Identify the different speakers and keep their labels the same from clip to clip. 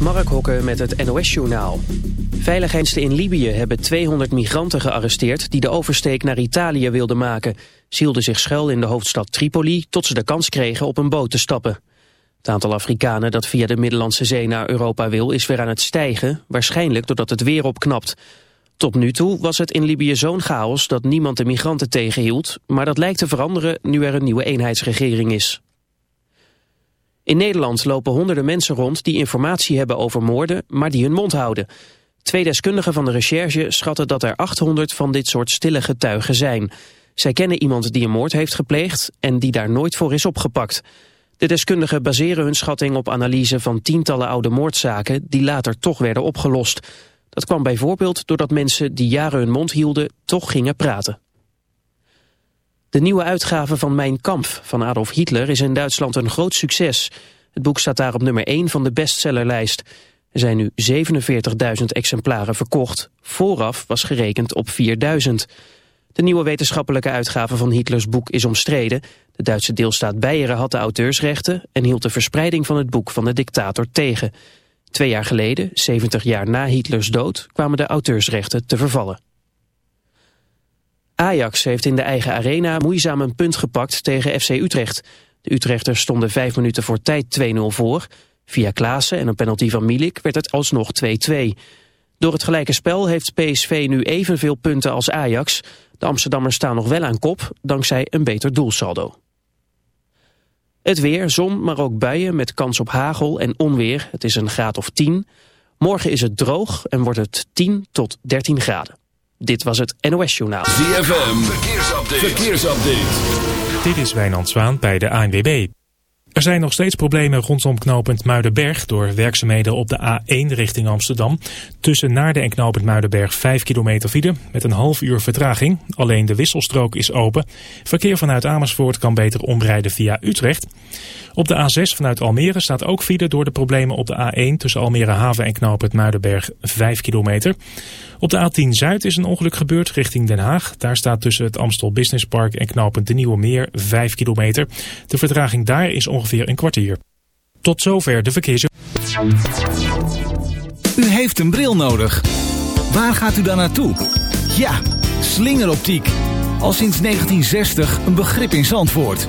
Speaker 1: Mark Hokke met het NOS-journaal. Veiligheidsdiensten in Libië hebben 200 migranten gearresteerd... die de oversteek naar Italië wilden maken. Ze hielden zich schuil in de hoofdstad Tripoli... tot ze de kans kregen op een boot te stappen. Het aantal Afrikanen dat via de Middellandse Zee naar Europa wil... is weer aan het stijgen, waarschijnlijk doordat het weer opknapt. Tot nu toe was het in Libië zo'n chaos dat niemand de migranten tegenhield... maar dat lijkt te veranderen nu er een nieuwe eenheidsregering is. In Nederland lopen honderden mensen rond die informatie hebben over moorden, maar die hun mond houden. Twee deskundigen van de recherche schatten dat er 800 van dit soort stille getuigen zijn. Zij kennen iemand die een moord heeft gepleegd en die daar nooit voor is opgepakt. De deskundigen baseren hun schatting op analyse van tientallen oude moordzaken die later toch werden opgelost. Dat kwam bijvoorbeeld doordat mensen die jaren hun mond hielden toch gingen praten. De nieuwe uitgave van Mijn Kamp van Adolf Hitler is in Duitsland een groot succes. Het boek staat daar op nummer 1 van de bestsellerlijst. Er zijn nu 47.000 exemplaren verkocht. Vooraf was gerekend op 4.000. De nieuwe wetenschappelijke uitgave van Hitlers boek is omstreden. De Duitse deelstaat Beieren had de auteursrechten... en hield de verspreiding van het boek van de dictator tegen. Twee jaar geleden, 70 jaar na Hitlers dood... kwamen de auteursrechten te vervallen. Ajax heeft in de eigen arena moeizaam een punt gepakt tegen FC Utrecht. De Utrechters stonden vijf minuten voor tijd 2-0 voor. Via Klaassen en een penalty van Milik werd het alsnog 2-2. Door het gelijke spel heeft PSV nu evenveel punten als Ajax. De Amsterdammers staan nog wel aan kop, dankzij een beter doelsaldo. Het weer, zon, maar ook buien met kans op hagel en onweer. Het is een graad of 10. Morgen is het droog en wordt het 10 tot 13 graden. Dit was het NOS Journaal.
Speaker 2: ZFM, verkeersupdate. verkeersupdate.
Speaker 3: Dit is Wijnand Zwaan bij de ANWB. Er zijn nog steeds problemen rondom knooppunt Muidenberg door werkzaamheden op de A1 richting Amsterdam. Tussen Naarden en knooppunt Muidenberg 5 kilometer file met een half uur vertraging. Alleen de wisselstrook is open. Verkeer vanuit Amersfoort kan beter omrijden via Utrecht. Op de A6 vanuit Almere staat ook file door de problemen op de A1 tussen Almere Haven en knooppunt Muidenberg 5 kilometer. Op de A10 Zuid is een ongeluk gebeurd richting Den Haag. Daar staat tussen het Amstel Business Park en knooppunt De Nieuwe Meer 5 kilometer. De vertraging daar is ongeveer een kwartier. Tot zover de verkeers.
Speaker 4: U heeft een bril nodig. Waar gaat u dan naartoe? Ja, slingeroptiek. Al sinds 1960 een begrip in Zandvoort.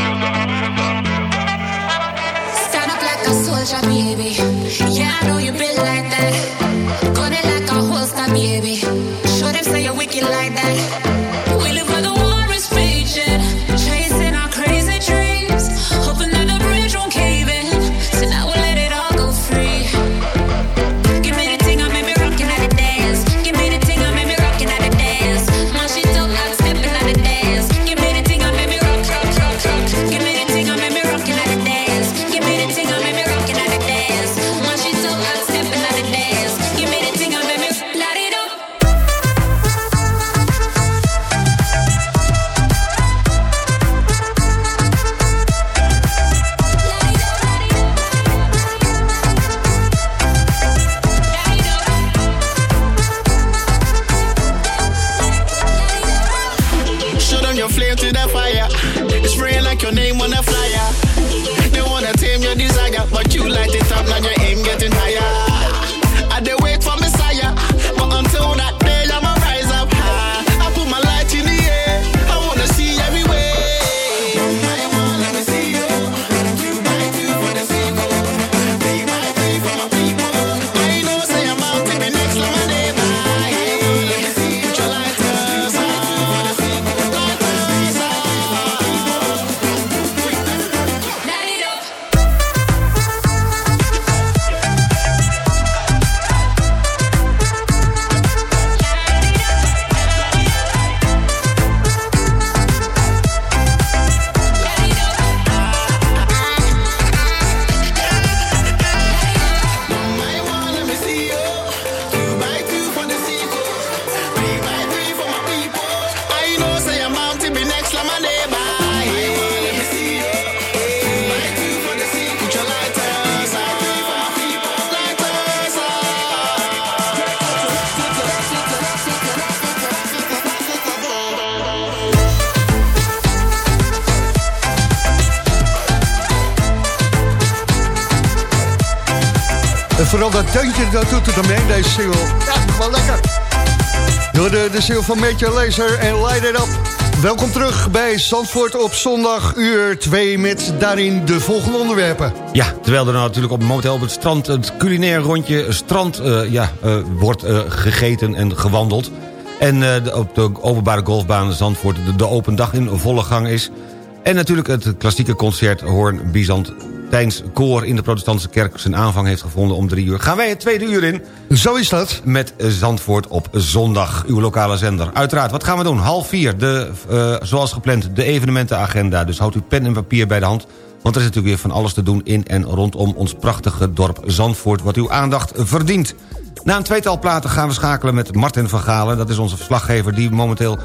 Speaker 5: Like that. We live
Speaker 6: dat doet het omheen, deze single. Ja, toch wel lekker. Door de, de single van Major Laser en Light It Up. Welkom terug bij Zandvoort op zondag, uur 2... met daarin de volgende onderwerpen.
Speaker 7: Ja, terwijl er nou natuurlijk op, momenteel op het strand... het culinair rondje strand eh, ja, eh, wordt eh, gegeten en gewandeld. En eh, de- op de openbare golfbaan Zandvoort de, de open dag in volle gang is. En natuurlijk het klassieke concert Hoorn Byzantijns Koor... in de protestantse kerk zijn aanvang heeft gevonden om drie uur. Gaan wij het tweede uur in
Speaker 6: Zo is dat.
Speaker 7: met Zandvoort op zondag, uw lokale zender. Uiteraard, wat gaan we doen? Half vier, de, eh, zoals gepland, de evenementenagenda. Dus houdt uw pen en papier bij de hand... want er is natuurlijk weer van alles te doen in en rondom ons prachtige dorp Zandvoort... wat uw aandacht verdient. Na een tweetal platen gaan we schakelen met Martin van Galen. Dat is onze verslaggever die momenteel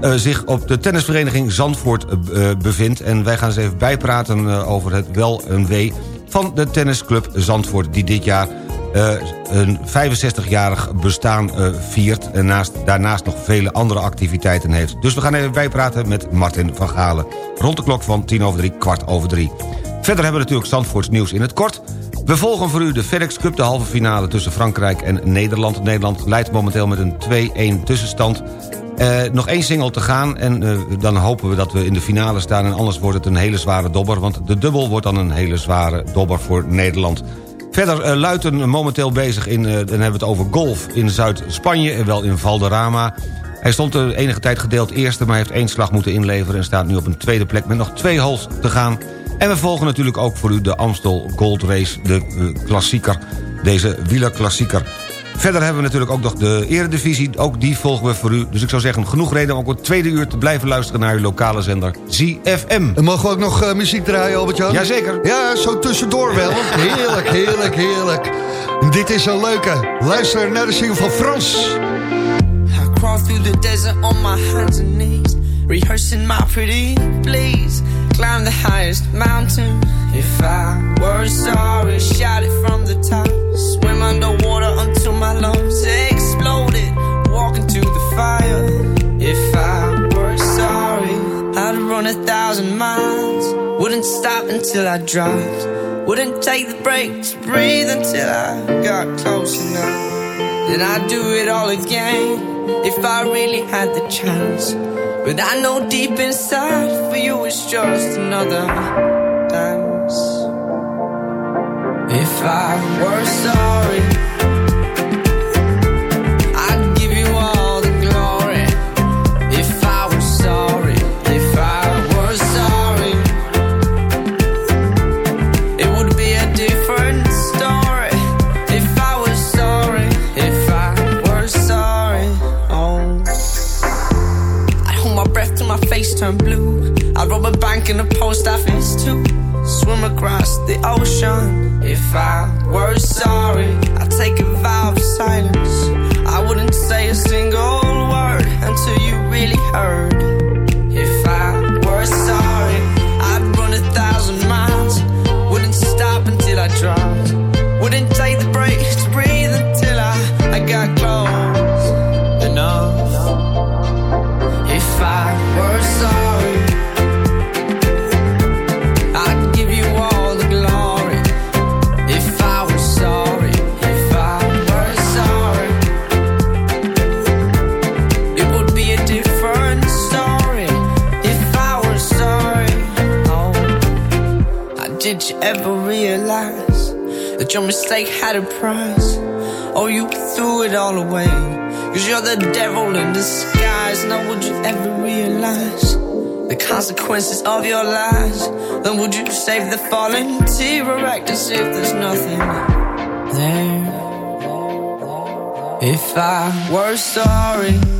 Speaker 7: eh, zich op de tennisvereniging Zandvoort eh, bevindt. En wij gaan eens even bijpraten eh, over het wel en wee van de tennisclub Zandvoort... die dit jaar eh, een 65-jarig bestaan eh, viert... en naast, daarnaast nog vele andere activiteiten heeft. Dus we gaan even bijpraten met Martin van Galen. Rond de klok van tien over drie, kwart over drie. Verder hebben we natuurlijk Zandvoorts nieuws in het kort. We volgen voor u de FedEx Cup, de halve finale tussen Frankrijk en Nederland. Nederland leidt momenteel met een 2-1 tussenstand. Eh, nog één single te gaan en eh, dan hopen we dat we in de finale staan... en anders wordt het een hele zware dobber... want de dubbel wordt dan een hele zware dobber voor Nederland. Verder uh, Luiten momenteel bezig in, eh, dan hebben we het over golf in Zuid-Spanje... en wel in Valderrama. Hij stond de enige tijd gedeeld eerste, maar heeft één slag moeten inleveren... en staat nu op een tweede plek met nog twee holes te gaan. En we volgen natuurlijk ook voor u de Amstel Gold Race, de eh, klassieker. Deze wielerklassieker. Verder hebben we natuurlijk ook nog de eredivisie. Ook die volgen we voor u. Dus ik zou zeggen, genoeg reden om ook het tweede uur te blijven luisteren... naar uw lokale zender ZFM.
Speaker 6: En mogen we ook nog eh, muziek draaien, Albert-Jan?
Speaker 7: Jazeker.
Speaker 6: Ja, zo tussendoor wel. Heerlijk, heerlijk, heerlijk. Dit is een leuke. Luister naar de single van Frans.
Speaker 8: I crawl through the desert on my hands and knees, rehearsing my pretty please. Climb the highest mountain. If I were sorry, shout it from the top. Swim underwater exploded. Walk into the fire. If I were sorry, I'd run a thousand miles. Wouldn't stop until I dropped. Wouldn't take the break to breathe until I got close enough. Then I'd do it all again if I really had the chance. But I know deep inside for you it's just another dance. If I were sorry, I were sorry.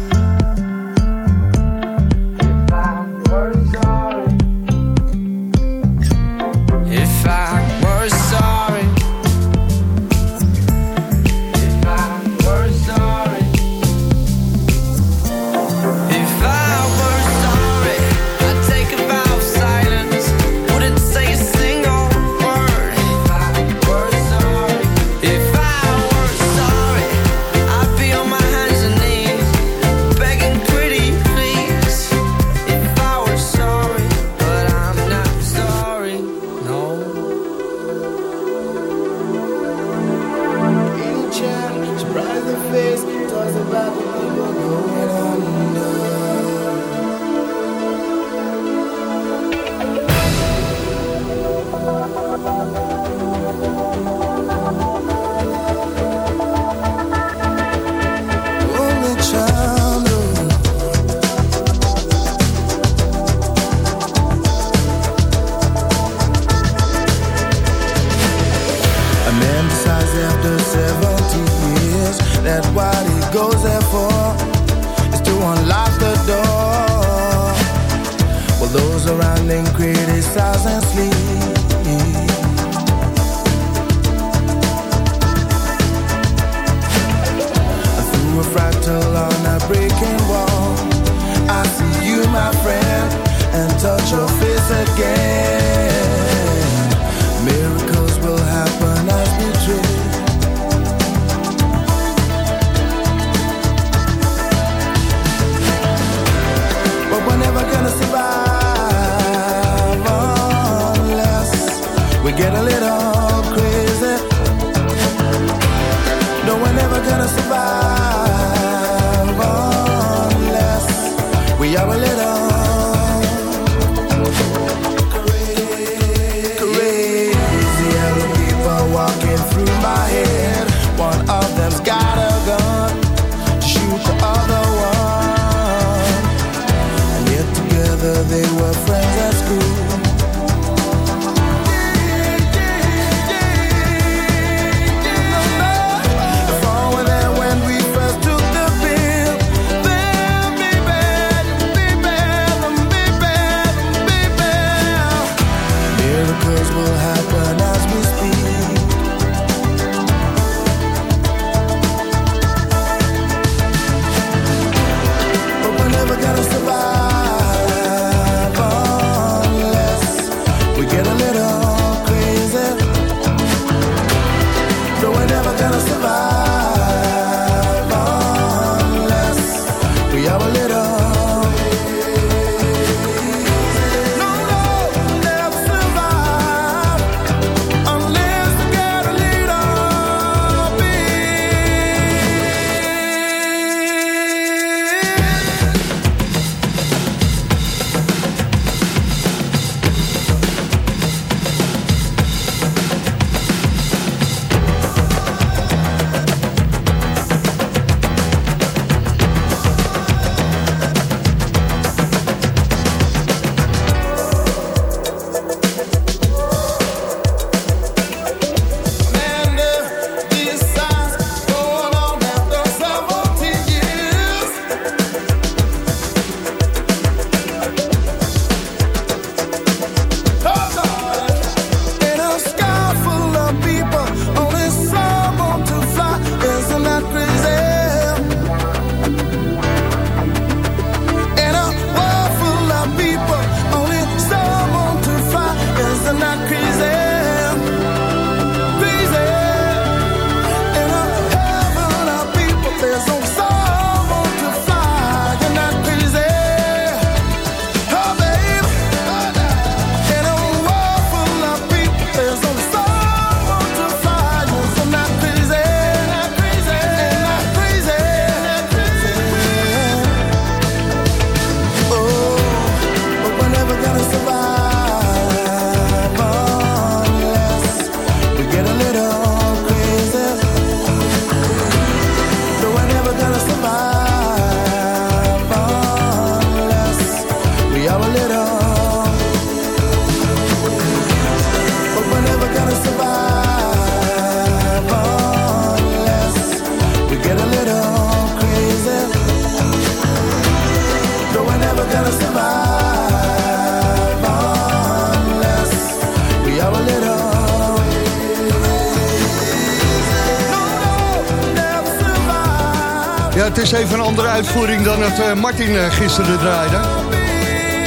Speaker 9: Is
Speaker 6: even een andere uitvoering dan het eh, Martin eh, gisteren draaide.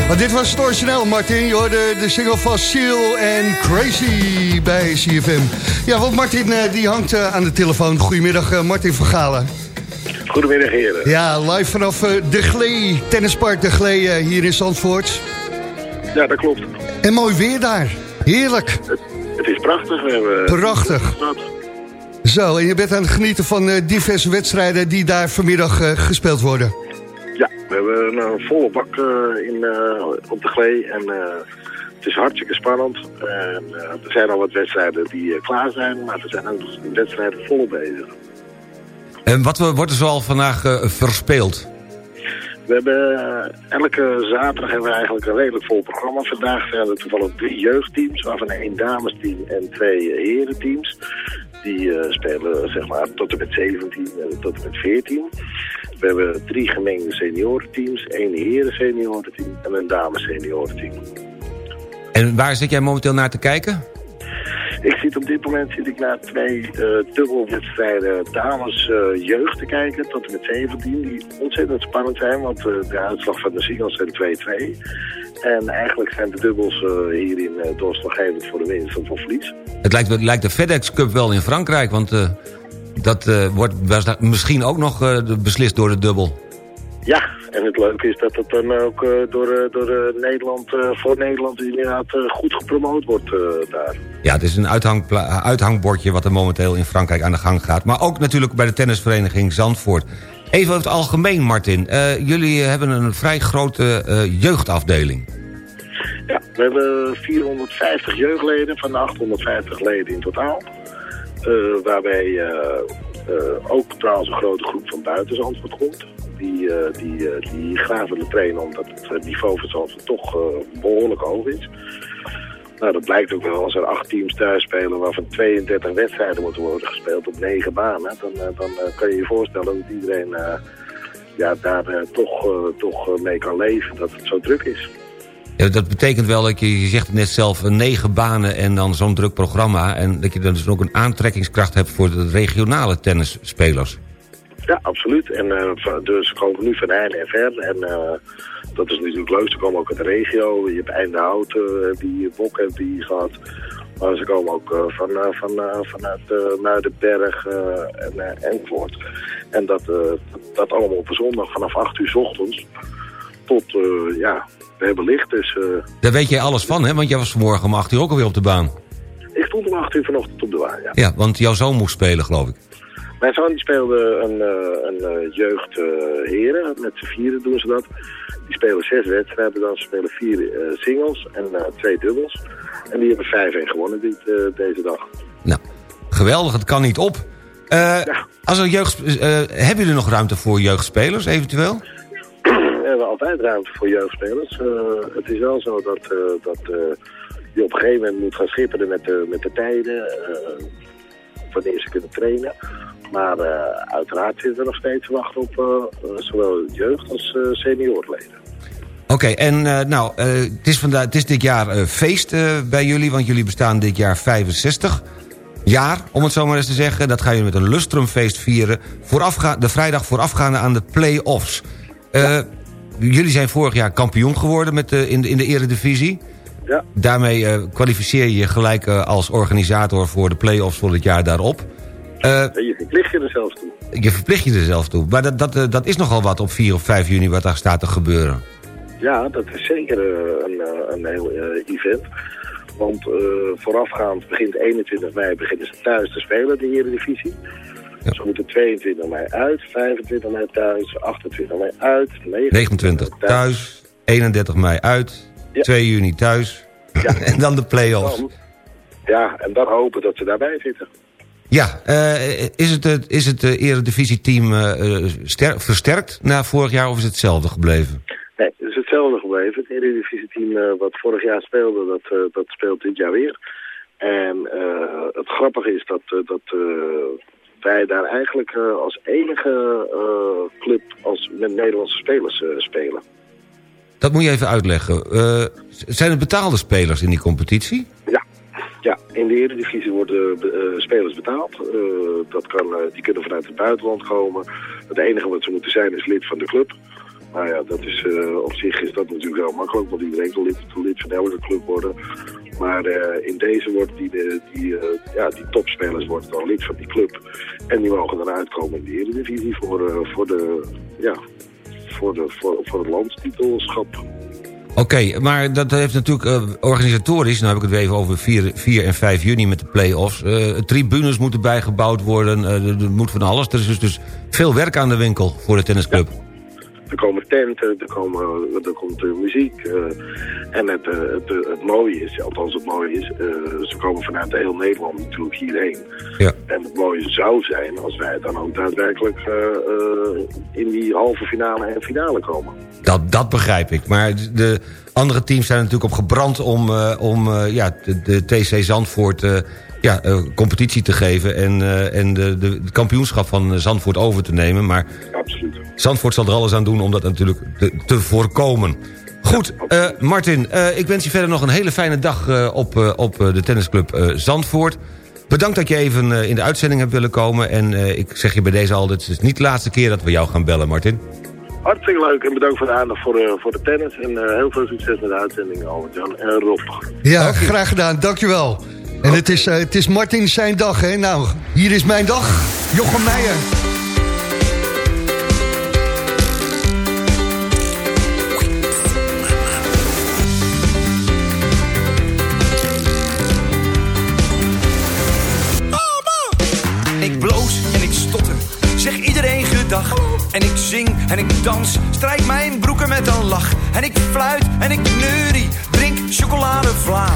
Speaker 6: Maar dit was het origineel, Martin. Je hoorde de single van Seal en Crazy bij CFM. Ja, want Martin eh, die hangt aan de telefoon. Goedemiddag, Martin van Galen.
Speaker 10: Goedemiddag heren.
Speaker 6: Ja, live vanaf De Glee, tennispark De Glee hier in Zandvoort.
Speaker 10: Ja, dat klopt.
Speaker 6: En mooi weer daar. Heerlijk.
Speaker 10: Het is prachtig. We hebben
Speaker 6: Prachtig. Zo, en je bent aan het genieten van eh, diverse wedstrijden die daar vanmiddag eh, gespeeld worden.
Speaker 10: Ja, we hebben een volle bak eh, in, eh, op de glee en eh, het is hartstikke spannend. En, eh, er zijn al wat wedstrijden die eh, klaar zijn, maar er zijn ook nog wedstrijden volop bezig.
Speaker 7: En wat wordt er zoal vandaag eh, verspeeld?
Speaker 10: We hebben eh, elke zaterdag hebben we eigenlijk een redelijk vol programma. Vandaag zijn er toevallig drie jeugdteams, waarvan één damesteam en twee eh, herenteams. Die eh, spelen zeg maar tot en met 17 en tot en met 14. We hebben drie gemengde seniorenteams, één heren seniorenteam en een dames seniorenteam.
Speaker 7: En waar zit jij momenteel naar te kijken?
Speaker 10: Ik zit op dit moment zit ik naar twee eh dubbelwedstrijden dames eh, jeugd te kijken, tot en met 17, die ontzettend spannend zijn, want eh, de uitslag van de singles zijn 2-2. En eigenlijk zijn de dubbels eh, hierin uh, doorslaggevend voor de winst of voor verlies.
Speaker 7: Het lijkt, lijkt de FedEx Cup wel in Frankrijk, want eh, dat eh, wordt was- misschien ook nog eh, beslist door de dubbel.
Speaker 10: Ja, en het leuke is dat het dan ook door, door Nederland, voor Nederland inderdaad goed gepromoot wordt daar.
Speaker 7: Ja, het is een uithangbordje wat er momenteel in Frankrijk aan de gang gaat. Maar ook natuurlijk bij de tennisvereniging Zandvoort. Even over het algemeen, Martin. Jullie hebben een vrij grote jeugdafdeling.
Speaker 10: Ja, we hebben 450 jeugdleden van de 850 leden in totaal. Eh, waarbij eh, eh, ook trouwens een grote groep van buiten Zandvoort komt. Die, die, die graag trainen omdat het niveau van Zandvoort toch eh, behoorlijk hoog is. Nou, dat blijkt ook wel als er acht teams thuis spelen waarvan 32 wedstrijden moeten worden gespeeld op negen banen. Dan, dan kan je je voorstellen dat iedereen ja, daar toch, toch mee kan leven, dat het zo druk is.
Speaker 7: Dat betekent wel dat je, je zegt net zelf, eh, negen banen en dan zo'n druk programma. En dat je dan dus ook een aantrekkingskracht hebt voor de regionale tennisspelers.
Speaker 10: Ja, absoluut. En van- dus komen nu van heinde en ver. En eh, dat is natuurlijk leuk. Ze komen ook uit de regio. Je hebt Eindehout, eh, die Bok heeft die gehad. Maar ze komen ook eh, van, van, vanuit uh, Muidenberg en uh, Envoort. En dat, dat, dat allemaal op een zondag vanaf 8 uur 's ochtends tot, eh, ja, we hebben licht. Dus eh,
Speaker 7: Daar weet jij alles van, hè? Want jij was vanmorgen om 8 uur ook alweer op de baan.
Speaker 10: ik stond om 8 uur vanochtend op de waan, ja.
Speaker 7: Ja, want jouw zoon moest spelen, geloof ik.
Speaker 10: Mijn zoon die speelde een, eh, een jeugd heren, met z'n vieren doen ze dat. Die spelen zes wedstrijden, dan ze spelen vier singles en twee dubbels. En die hebben 5-1 gewonnen dit, deze dag.
Speaker 7: Nou, geweldig, het kan niet op. Eh, Als er jeugd, hebben jullie nog ruimte voor jeugdspelers, eventueel?
Speaker 10: Hebben altijd ruimte voor jeugdspelers. Eh, het is wel zo dat, eh, dat eh, je op een gegeven moment moet gaan schipperen met de, met de tijden. wanneer ze kunnen trainen. Maar uiteraard zitten we nog steeds te wachten op zowel jeugd als seniorenleden.
Speaker 7: Oké, en nou, het, is vandaag, het is dit jaar eh, feest bij jullie, want jullie bestaan dit jaar 65 jaar, om het zo maar eens te zeggen. Dat gaan jullie met een lustrumfeest vieren, voorafga de vrijdag voorafgaande aan de play-offs. Eh, Jullie zijn vorig jaar kampioen geworden met de, in, de, in de eredivisie.
Speaker 10: Ja.
Speaker 7: Daarmee eh, kwalificeer je je gelijk eh, als organisator voor de play-offs voor het jaar daarop. Eh,
Speaker 10: En je verplicht je er zelfs toe.
Speaker 7: je verplicht je er zelf toe. Maar dat, dat, eh, dat is nogal wat op 4 of 5 juni wat daar staat te gebeuren.
Speaker 10: Ja, dat is zeker eh, een, eh, een heel eh, event. Want eh, voorafgaand begint 21 mei beginnen ze thuis te spelen, de Eredivisie. Ze moeten 22 mei uit, 25 mei thuis, 28 mei uit, 29,
Speaker 7: 29 thuis, 31 mei uit, 2 juni thuis. en dan de play-offs.
Speaker 10: Dan- Ja, en dan hopen dat ze daarbij zitten.
Speaker 7: Ja, eh, is het, het- is het eh, eredivisie-team eh, ster- versterkt na vorig jaar of is het hetzelfde gebleven?
Speaker 10: Nee, het is hetzelfde gebleven. Het Eredivisie-team wat vorig jaar speelde, dat, dat speelt dit jaar weer. En het grappige is dat, dat wij daar eigenlijk eh, als enige eh, club als met Nederlandse spelers eh, spelen.
Speaker 7: Dat moet je even uitleggen. Zijn het betaalde spelers in die competitie?
Speaker 10: Ja. Ja, in de Eredivisie worden spelers betaald. Dat kan, die kunnen vanuit het buitenland komen. Het enige wat ze moeten zijn is lid van de club. Nou ja, dat is, eh, op zich is dat natuurlijk wel makkelijk, want iedereen kan lid, lid van elke club worden. Maar eh, in deze wordt die, de, die, eh, ja, die topspelers worden dan lid van die club. En die mogen dan uitkomen in de Eredivisie voor, eh, voor, de, ja, voor, de, voor, voor het landstitelschap.
Speaker 7: Oké, maar dat heeft natuurlijk eh, organisatorisch... nou heb ik het weer even over 4, 4 en 5 juni met de play-offs... eh, tribunes moeten bijgebouwd worden, eh, er, er moet van alles. Er is dus, dus veel werk aan de winkel voor de tennisclub.
Speaker 10: Er komen tenten, er, komen, er komt uh, muziek. eh, en het, eh, het, het mooie is, althans het mooie is, eh, ze komen vanuit heel Nederland natuurlijk hierheen.
Speaker 7: Ja.
Speaker 10: En het mooie zou zijn als wij dan ook daadwerkelijk eh, eh, in die halve finale en finale komen.
Speaker 7: Dat, dat begrijp ik. Maar de andere teams zijn natuurlijk op gebrand om, eh, om eh, ja, de, de TC Zandvoort eh, ja, eh, competitie te geven... en, eh, en de, de, het kampioenschap van Zandvoort over te nemen. Maar
Speaker 10: Absoluut.
Speaker 7: Zandvoort zal er alles aan doen om dat natuurlijk te, te voorkomen. Goed, eh, Martin, eh, ik wens je verder nog een hele fijne dag eh, op, eh, op eh, de tennisclub eh, Zandvoort. Bedankt dat je even eh, in de uitzending hebt willen komen. En eh, ik zeg je bij deze al, dit is niet de laatste keer dat we jou gaan bellen, Martin.
Speaker 10: Hartstikke leuk en bedankt voor de aandacht voor, eh, voor de tennis. En eh, heel veel succes met de uitzending, Albert-Jan en Rob.
Speaker 6: Ja, graag gedaan, dankjewel. En het, is, eh, het is Martin zijn dag, hè? Nou, hier is mijn dag. Jochem Meijer.
Speaker 11: Ik bloos en ik stotter, zeg iedereen gedag. En ik zing en ik dans, strijk mijn broeken met een lach. En ik fluit en ik neurie, drink chocoladevla.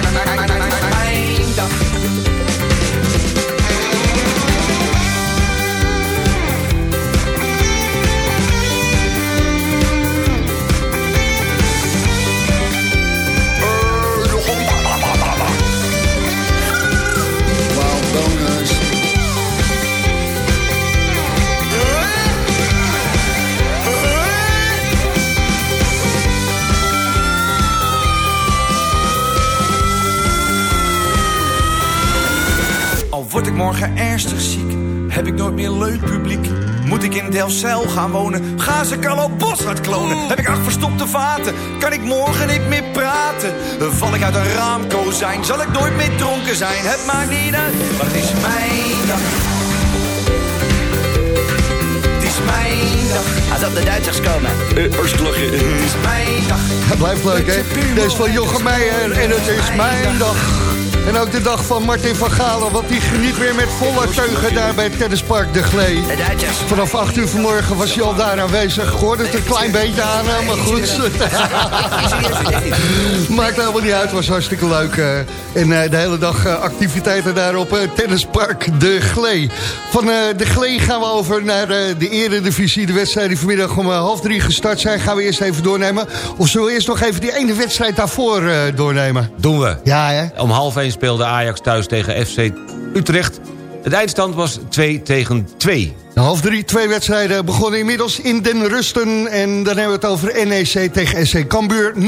Speaker 11: word ik morgen ernstig ziek, heb ik nooit meer leuk publiek. Moet ik in Delfzijl gaan wonen, gaan ze Carlo Boshart klonen. Heb ik acht verstopte vaten, kan ik morgen niet meer praten. Val ik uit een raamkozijn, zal ik nooit meer dronken zijn. Het maakt niet uit, maar het is mijn dag. Het is mijn dag. Als op de Duitsers komen. Uh, lachen. Het is mijn dag.
Speaker 6: Het blijft leuk, hè? Deze van Jochem Meijer en het is mijn dag. En ook de dag van Martin van Galen, want die geniet weer met volle teugen daar bij het tennispark De Glee. Vanaf 8 uur vanmorgen was hij al daar aanwezig. Ik hoorde het een klein beetje aan, maar goed. Maakt helemaal niet uit, was hartstikke leuk. eh. En eh, de hele dag eh, activiteiten daar op het tennispark De Glee. Van eh, De Glee gaan we over naar eh, de eredivisie. De wedstrijd die vanmiddag om eh, half drie gestart zijn, gaan we eerst even doornemen. Of zullen we eerst nog even die ene wedstrijd daarvoor eh, doornemen?
Speaker 7: Doen we.
Speaker 6: Ja, hè?
Speaker 7: Om half 1 speelde Ajax thuis tegen FC Utrecht. Het eindstand was 2 tegen 2.
Speaker 6: Half drie, twee wedstrijden begonnen inmiddels in den rusten. En dan hebben we het over NEC tegen SC Cambuur 0-0.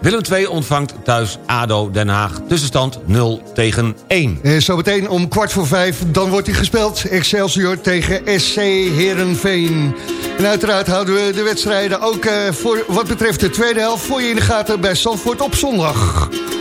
Speaker 7: Willem II ontvangt thuis ADO Den Haag. Tussenstand 0 tegen 1.
Speaker 6: En zometeen om kwart voor vijf, dan wordt hij gespeeld. Excelsior tegen SC Herenveen. En uiteraard houden we de wedstrijden ook uh, voor wat betreft de tweede helft... voor je in de gaten bij Zandvoort op zondag.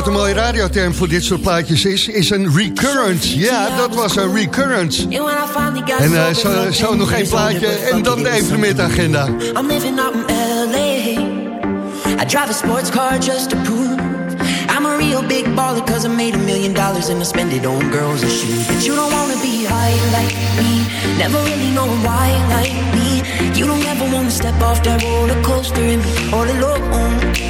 Speaker 6: wat een mooie radioterm voor dit soort plaatjes is? Is een recurrent. Ja, dat was een recurrent. En eh, zo, nog één plaatje en dan de evenementagenda.
Speaker 12: I'm living out in LA. I drive a sports car just to prove I'm a real big baller cause I made a million dollars and I spend it on girls and shoes. But you don't wanna be high like me, never really knowing why like me. You don't ever wanna step off that roller coaster and be all alone.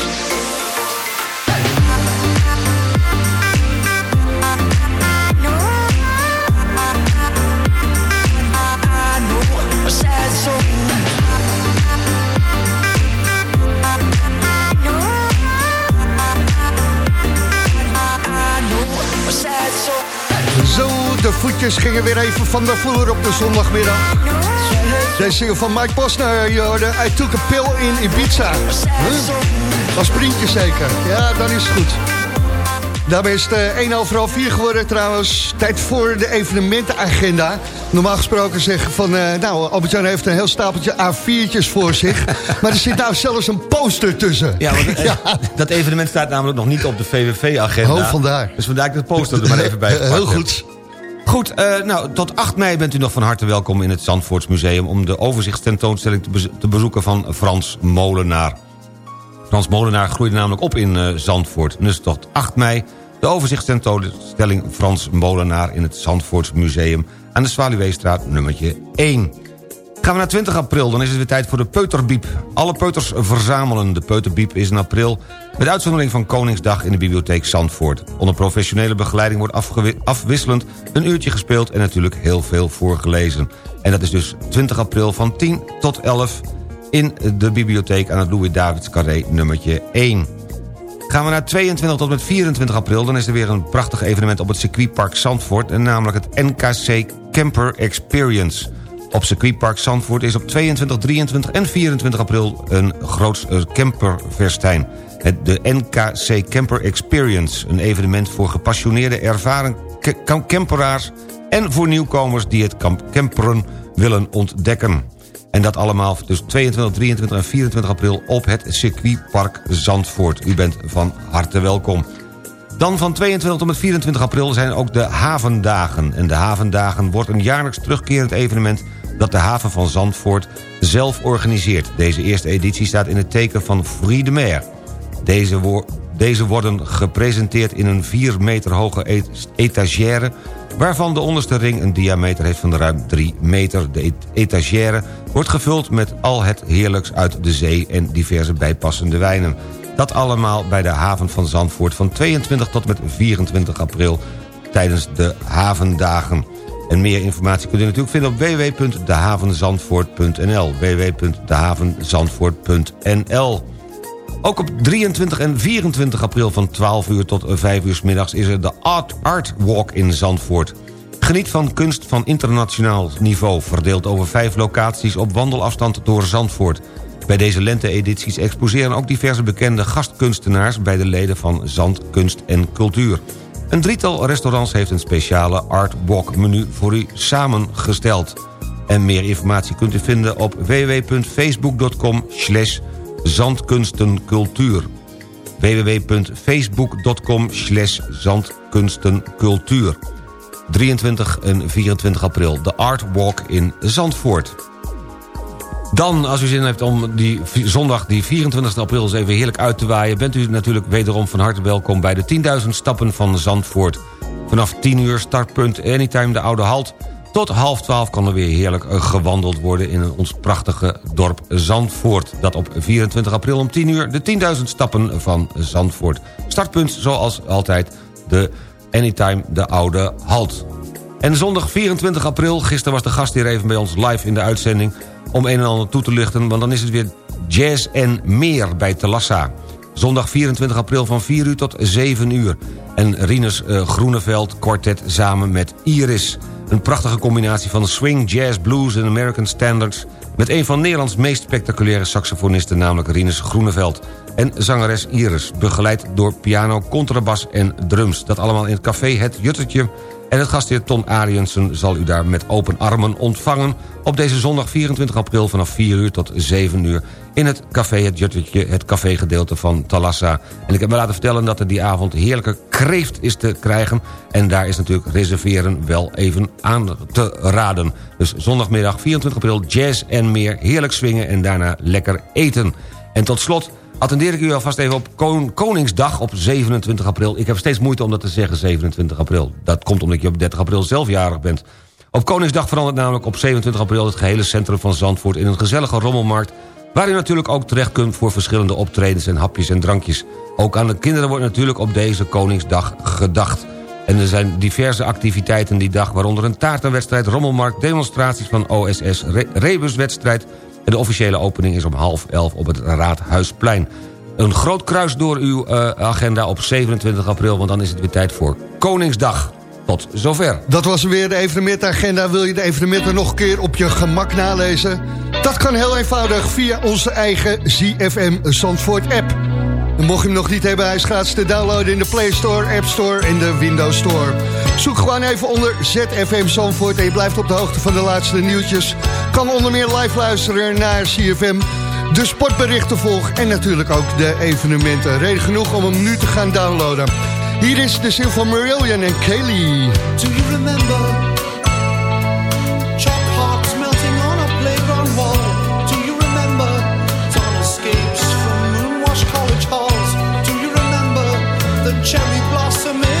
Speaker 6: Voetjes gingen weer even van de vloer op de zondagmiddag. Deze single van Mike Posner, je hoorde I took a pill in Ibiza. Huh? Als printje zeker. Ja, dan is het goed. Daarmee is het eh, 1 over half 4 geworden trouwens. Tijd voor de evenementenagenda. Normaal gesproken zeggen van... eh, nou, Albert-Jan heeft een heel stapeltje A4'tjes voor zich. maar er zit nou zelfs een poster tussen.
Speaker 7: Ja, want eh, dat evenement staat namelijk nog niet op de VWV-agenda.
Speaker 6: Oh, vandaar.
Speaker 7: Dus vandaar dat ik de poster er maar even bij
Speaker 6: Heel goed.
Speaker 7: Goed, eh, nou, tot 8 mei bent u nog van harte welkom in het Zandvoortsmuseum... om de overzichtstentoonstelling te, bez- te bezoeken van Frans Molenaar. Frans Molenaar groeide namelijk op in eh, Zandvoort. Dus tot 8 mei de overzichtstentoonstelling Frans Molenaar... in het Zandvoortsmuseum aan de Zwaluweestraat nummertje 1. Gaan we naar 20 april, dan is het weer tijd voor de Peuterbiep. Alle peuters verzamelen. De Peuterbiep is in april met uitzondering van Koningsdag in de bibliotheek Zandvoort. Onder professionele begeleiding wordt afwisselend een uurtje gespeeld... en natuurlijk heel veel voorgelezen. En dat is dus 20 april van 10 tot 11 in de bibliotheek aan het Louis Davids Carré nummertje 1. Gaan we naar 22 tot met 24 april... dan is er weer een prachtig evenement op het circuitpark Zandvoort... en namelijk het NKC Camper Experience. Op circuitpark Zandvoort is op 22, 23 en 24 april... een groot eh, camperfestijn. De NKC Camper Experience. Een evenement voor gepassioneerde, ervaren ca- ca- camperaars... en voor nieuwkomers die het camperen willen ontdekken. En dat allemaal dus 22, 23 en 24 april op het circuitpark Zandvoort. U bent van harte welkom. Dan van 22 tot met 24 april zijn ook de Havendagen. En de Havendagen wordt een jaarlijks terugkerend evenement... dat de haven van Zandvoort zelf organiseert. Deze eerste editie staat in het teken van Fruit de Mer. Deze, wo- deze worden gepresenteerd in een 4 meter hoge et- etagère... waarvan de onderste ring een diameter heeft van ruim 3 meter. De et- etagère wordt gevuld met al het heerlijks uit de zee... en diverse bijpassende wijnen. Dat allemaal bij de haven van Zandvoort van 22 tot met 24 april... tijdens de Havendagen. En meer informatie kunt u natuurlijk vinden op www.dehavenzandvoort.nl www.dehavenzandvoort.nl ook op 23 en 24 april van 12 uur tot 5 uur middags... is er de Art Art Walk in Zandvoort. Geniet van kunst van internationaal niveau... verdeeld over vijf locaties op wandelafstand door Zandvoort. Bij deze lente-edities exposeren ook diverse bekende gastkunstenaars... bij de leden van Zand, Kunst en Cultuur. Een drietal restaurants heeft een speciale Art Walk menu voor u samengesteld. En meer informatie kunt u vinden op www.facebook.com slash zandkunstencultuur www.facebook.com slash zandkunstencultuur 23 en 24 april, de Art Walk in Zandvoort. Dan, als u zin heeft om die zondag, die 24 april... eens even heerlijk uit te waaien... bent u natuurlijk wederom van harte welkom... bij de 10.000 stappen van Zandvoort. Vanaf 10 uur startpunt Anytime de Oude Halt... tot half 12 kan er weer heerlijk eh, gewandeld worden... in ons prachtige dorp Zandvoort. Dat op 24 april om 10 uur de 10.000 stappen van Zandvoort. Startpunt zoals altijd de Anytime de Oude Halt. En zondag 24 april, gisteren was de gast hier even bij ons live in de uitzending... om een en ander toe te lichten, want dan is het weer jazz en meer bij Telassa. Zondag 24 april van 4 uur tot 7 uur. En Rinus eh, Groeneveld kwartet samen met Iris. Een prachtige combinatie van swing, jazz, blues en American standards... met een van Nederlands meest spectaculaire saxofonisten... namelijk Rinus Groeneveld en zangeres Iris... begeleid door piano, contrabas en drums. Dat allemaal in het café Het Juttertje... En het gastheer Ton Ariensen zal u daar met open armen ontvangen... op deze zondag 24 april vanaf 4 uur tot 7 uur... in het café Het Juttertje, het cafégedeelte van Talassa. En ik heb me laten vertellen dat er die avond heerlijke kreeft is te krijgen... en daar is natuurlijk reserveren wel even aan te raden. Dus zondagmiddag 24 april jazz en meer, heerlijk swingen... en daarna lekker eten. En tot slot attendeer ik u alvast even op Koningsdag op 27 april. Ik heb steeds moeite om dat te zeggen, 27 april. Dat komt omdat je op 30 april zelfjarig bent. Op Koningsdag verandert namelijk op 27 april... het gehele centrum van Zandvoort in een gezellige rommelmarkt... waar u natuurlijk ook terecht kunt voor verschillende optredens... en hapjes en drankjes. Ook aan de kinderen wordt natuurlijk op deze Koningsdag gedacht. En er zijn diverse activiteiten die dag... waaronder een taartenwedstrijd, rommelmarkt, demonstraties van OSS... rebuswedstrijd de officiële opening is om half elf op het Raadhuisplein. Een groot kruis door uw uh, agenda op 27 april... want dan is het weer tijd voor Koningsdag. Tot zover.
Speaker 6: Dat was weer de evenementagenda. Wil je de evenementen nog een keer op je gemak nalezen? Dat kan heel eenvoudig via onze eigen ZFM Zandvoort app. En mocht je hem nog niet hebben, hij is gratis te downloaden in de Play Store, App Store en de Windows Store. Zoek gewoon even onder ZFM Zandvoort en je blijft op de hoogte van de laatste nieuwtjes. Kan onder meer live luisteren naar CFM, de sportberichten volgen en natuurlijk ook de evenementen. Reden genoeg om hem nu te gaan downloaden. Hier is de zin van Marillion en Kaylee.
Speaker 13: Do you remember cherry blossom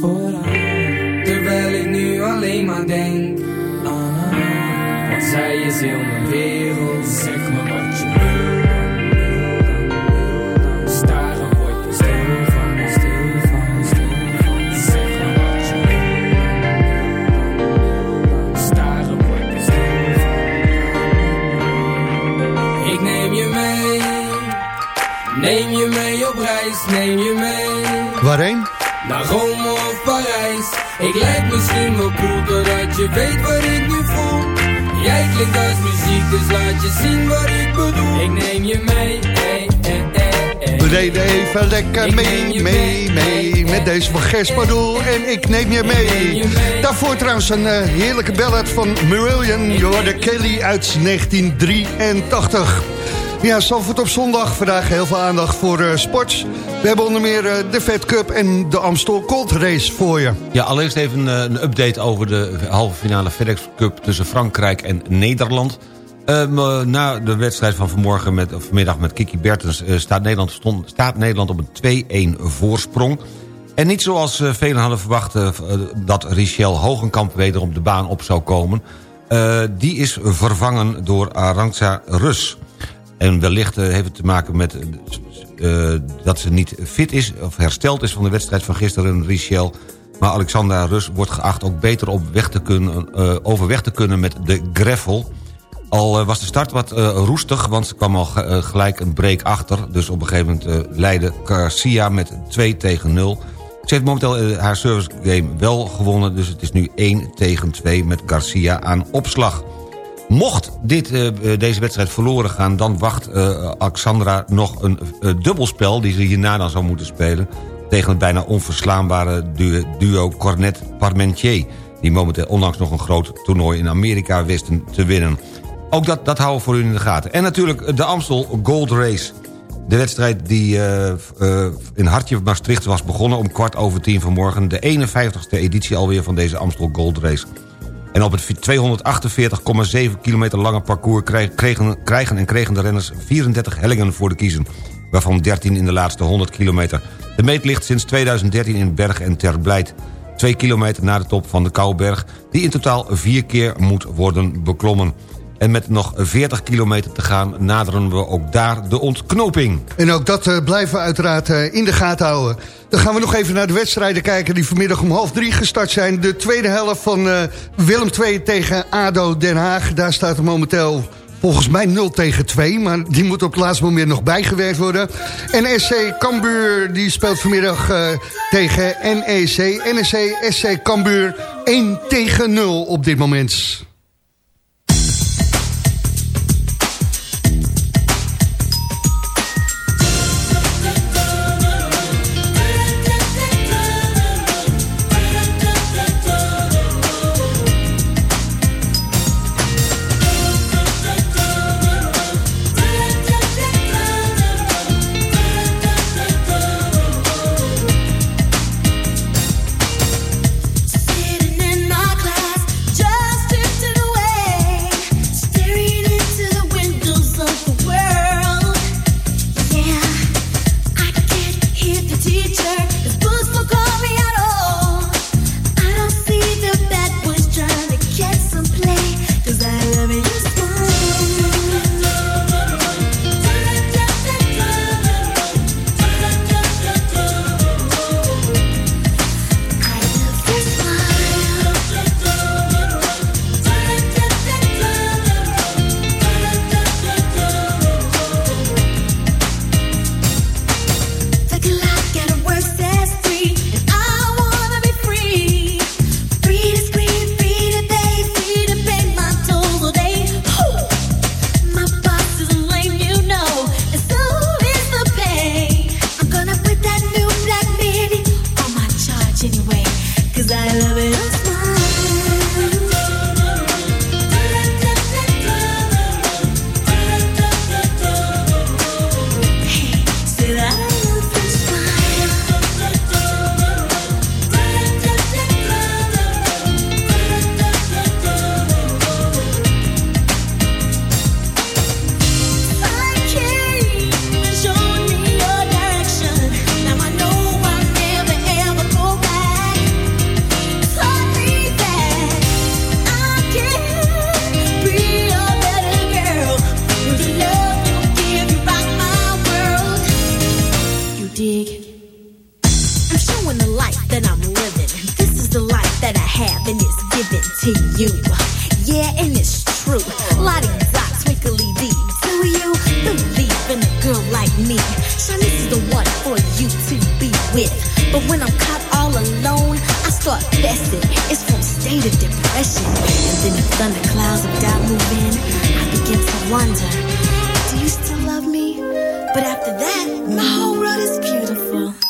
Speaker 14: voor haar. Terwijl ik nu alleen maar denk aan haar. Want zij is heel mijn wereld. Weet wat ik nu voel. Jij klinkt als muziek, dus laat je zien wat ik bedoel. Ik neem je mee, ey, ey, ey, ey.
Speaker 6: We deden even lekker mee, mee, mee. Met deze van Gerspadoel en ik neem je mee. Daarvoor trouwens een eh, heerlijke ballad van Marillion. Je hoorde Kelly uit 1983. Ja, Zandvoort op zondag. Vandaag heel veel aandacht voor eh, sport. We hebben onder meer eh, de Fed Cup en de Amstel Gold Race voor je.
Speaker 7: Ja, allereerst even eh, een update over de halve finale FedEx Cup tussen Frankrijk en Nederland. Ehm, eh, na de wedstrijd van vanmorgen met, vanmiddag met Kiki Bertens staat, Nederland, stond, staat Nederland op een 2-1 voorsprong. En niet zoals velen hadden verwacht dat Richel Hogenkamp weder op de baan op zou komen. Die is vervangen door Arantxa Rus. En wellicht eh, heeft het te maken met eh, dat ze niet fit is... of hersteld is van de wedstrijd van gisteren, Richel. Maar Alexandra Rus wordt geacht ook beter op weg te kunnen, eh, overweg te kunnen met de greffel. Al eh, was de start wat eh, roestig, want ze kwam al ge- eh, gelijk een break achter. Dus op een gegeven moment eh, leidde Garcia met 2 tegen 0. Ze heeft momenteel eh, haar service game wel gewonnen... dus het is nu 1 tegen 2 met Garcia aan opslag. Mocht dit, eh, eh, deze wedstrijd verloren gaan... dan wacht eh, Alexandra nog een eh, dubbelspel... die ze hierna dan zou moeten spelen... tegen het bijna onverslaanbare du- duo Cornet-Parmentier... die momenteel onlangs nog een groot toernooi in Amerika wisten te winnen. Ook dat, dat houden we voor u in de gaten. En natuurlijk de Amstel Gold Race. De wedstrijd die uh, uh, in Hartje Maastricht was begonnen... om kwart over tien vanmorgen. De 51ste editie alweer van deze Amstel Gold Race. En op het 248,7 kilometer lange parcours kregen, krijgen en kregen de renners 34 hellingen voor de kiezen. Waarvan 13 in de laatste 100 kilometer. De meet ligt sinds 2013 in Berg en Terblijt. Twee kilometer na de top van de Kouberg... die in totaal vier keer moet worden beklommen. En met nog 40 kilometer te gaan naderen we ook daar de ontknoping.
Speaker 12: En ook dat eh, blijven we uiteraard eh, in de gaten houden. Dan gaan we nog even naar de wedstrijden kijken die vanmiddag om half drie gestart zijn. De tweede helft van eh, Willem II tegen ADO Den Haag. Daar staat er momenteel volgens mij 0 tegen 2. Maar die moet op het laatste moment nog bijgewerkt worden. En SC Cambuur die speelt vanmiddag tegen NEC. NEC, SC Cambuur 1 tegen 0 op dit moment.
Speaker 15: that, my whole world is beautiful.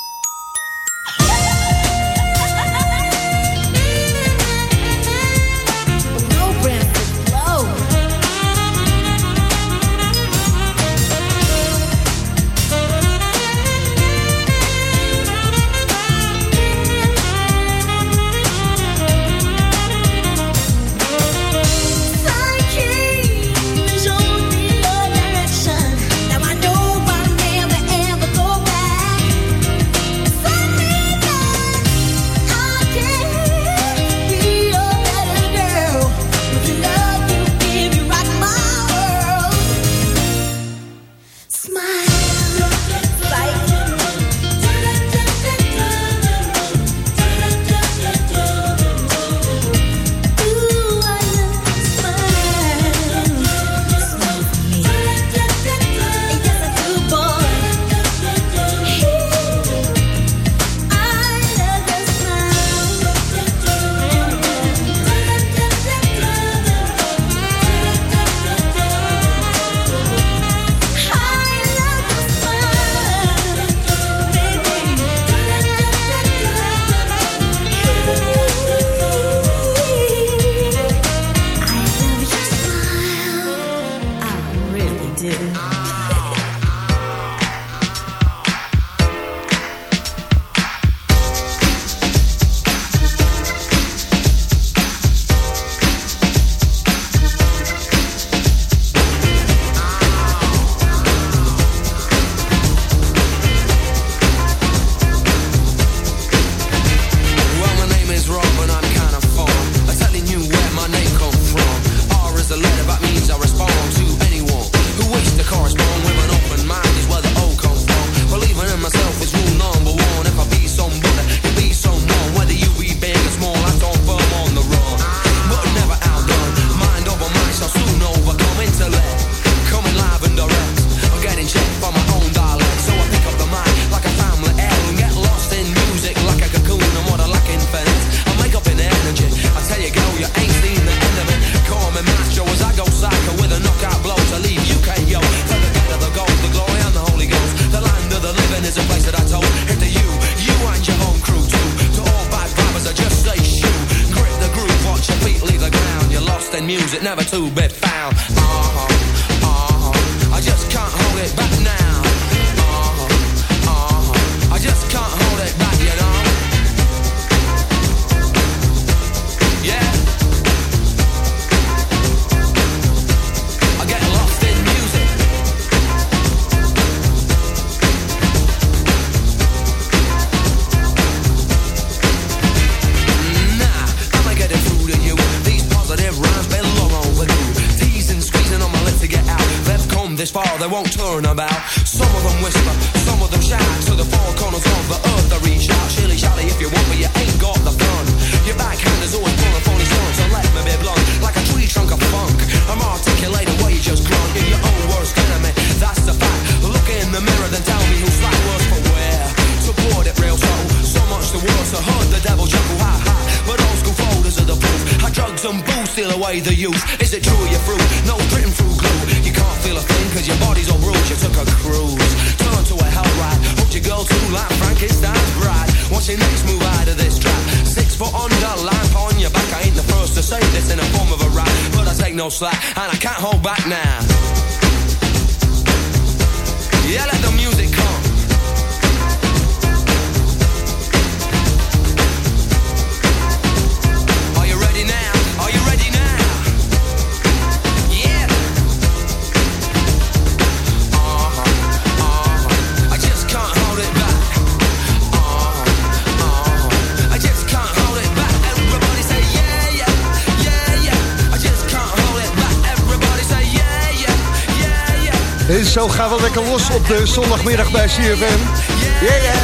Speaker 16: No slack and I can't hold back now.
Speaker 6: Zo gaan we lekker los op de zondagmiddag bij CFM. Yeah, yeah.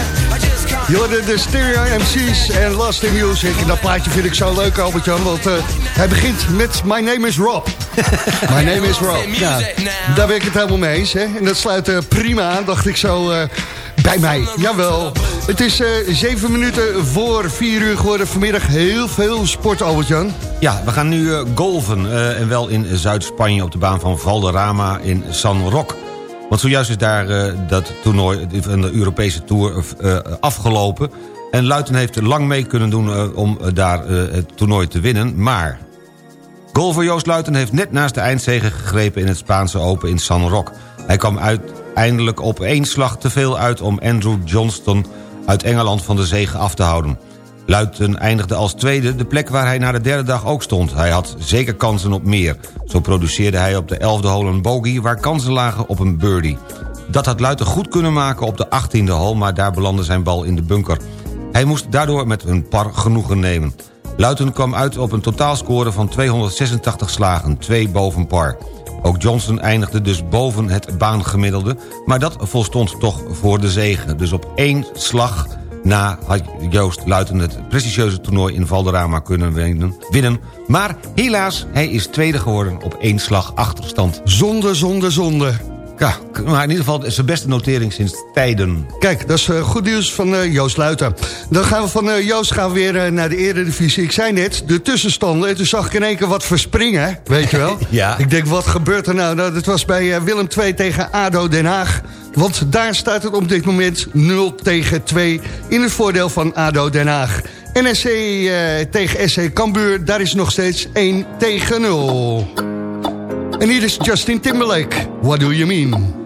Speaker 6: Je hoorde de Stereo MC's en Last in Music. En dat plaatje vind ik zo leuk, Albert-Jan, want eh, hij begint met My Name is Rob. My Name is Rob. Ja, daar ben ik het helemaal mee eens. Hè? En dat sluit eh, prima aan, dacht ik zo eh, bij mij. Jawel. Het is eh, zeven minuten voor vier uur geworden. Vanmiddag heel veel sport, Albert-Jan.
Speaker 7: Ja, we gaan nu golven. eh, en wel in Zuid-Spanje op de baan van Valderrama in San Roque. Want zojuist is daar eh, dat toernooi de Europese Tour eh, afgelopen. En Luiten heeft lang mee kunnen doen eh, om daar het toernooi te winnen. Maar golfer Joost Luiten heeft net naast de eindzege gegrepen... in het Spaanse Open in San Roque. Hij kwam uiteindelijk op één slag te veel uit... om Andrew Johnston uit Engeland van de zege af te houden. Luiten eindigde als tweede, de plek waar hij na de derde dag ook stond. Hij had zeker kansen op meer. Zo produceerde hij op de elfde hole een bogey... waar kansen lagen op een birdie. Dat had Luiten goed kunnen maken op de 18e hole... maar daar belandde zijn bal in de bunker. Hij moest daardoor met een par genoegen nemen. Luiten kwam uit op een totaalscore van 286 slagen, twee boven par. Ook Johnson eindigde dus boven het baangemiddelde... maar dat volstond toch voor de zege. Dus op één slag na had Joost Luiten het prestigieuze toernooi in Valderrama kunnen winnen. Maar helaas, hij is tweede geworden op één slag achterstand.
Speaker 6: Zonde, zonde, zonde.
Speaker 7: Ja, maar in ieder geval zijn beste notering sinds tijden.
Speaker 6: Kijk, dat is eh, goed nieuws van eh, Joost Luiten. Dan gaan we van eh, Joost gaan we weer naar de eredivisie. Ik zei net, de tussenstanden. En toen zag ik in één keer wat verspringen, weet je wel.
Speaker 7: Ja.
Speaker 6: Ik denk, wat gebeurt er nou? nou dat was bij Willem II tegen ADO Den Haag. Want daar staat het op dit moment 0 tegen 2 in het voordeel van ADO Den Haag. NSC tegen SC Cambuur, daar is nog steeds 1 tegen 0. En hier is Justin Timberlake. What do you mean?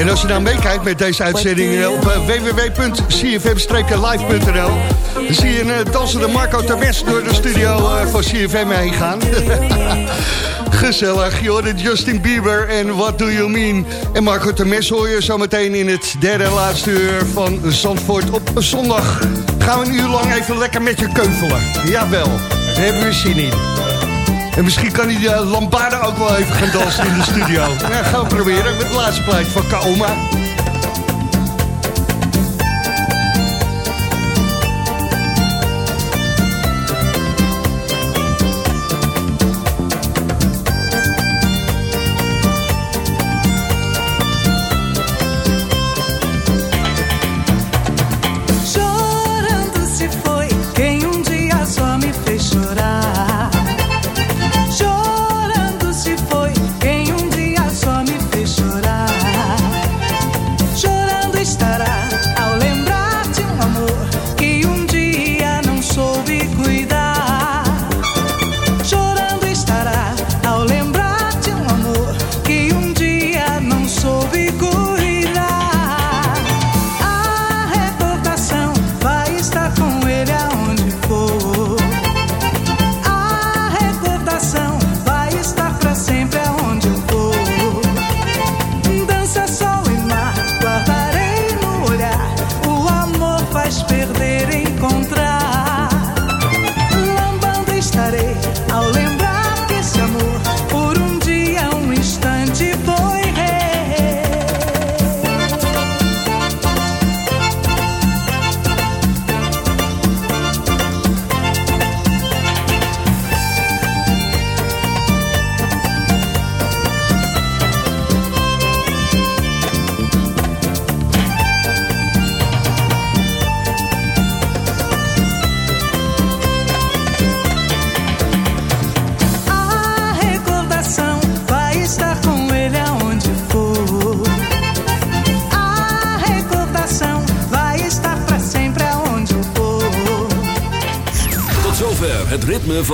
Speaker 17: En als je nou meekijkt met deze uitzending eh, op eh, www.cfm-live.nl dan zie je een eh, dansende Marco Termes door de studio van CFM heen gaan. Gezellig, je Justin Bieber en What Do You Mean? En Marco Termes hoor je zometeen in het derde en laatste uur van Zandvoort op zondag. Gaan we een uur lang even lekker met je keuvelen. Jawel, daar hebben we zin in. En misschien kan die uh, Lambada ook wel even gaan dansen in de studio. Ja, gaan we proberen met het laatste plaatje van Kaoma.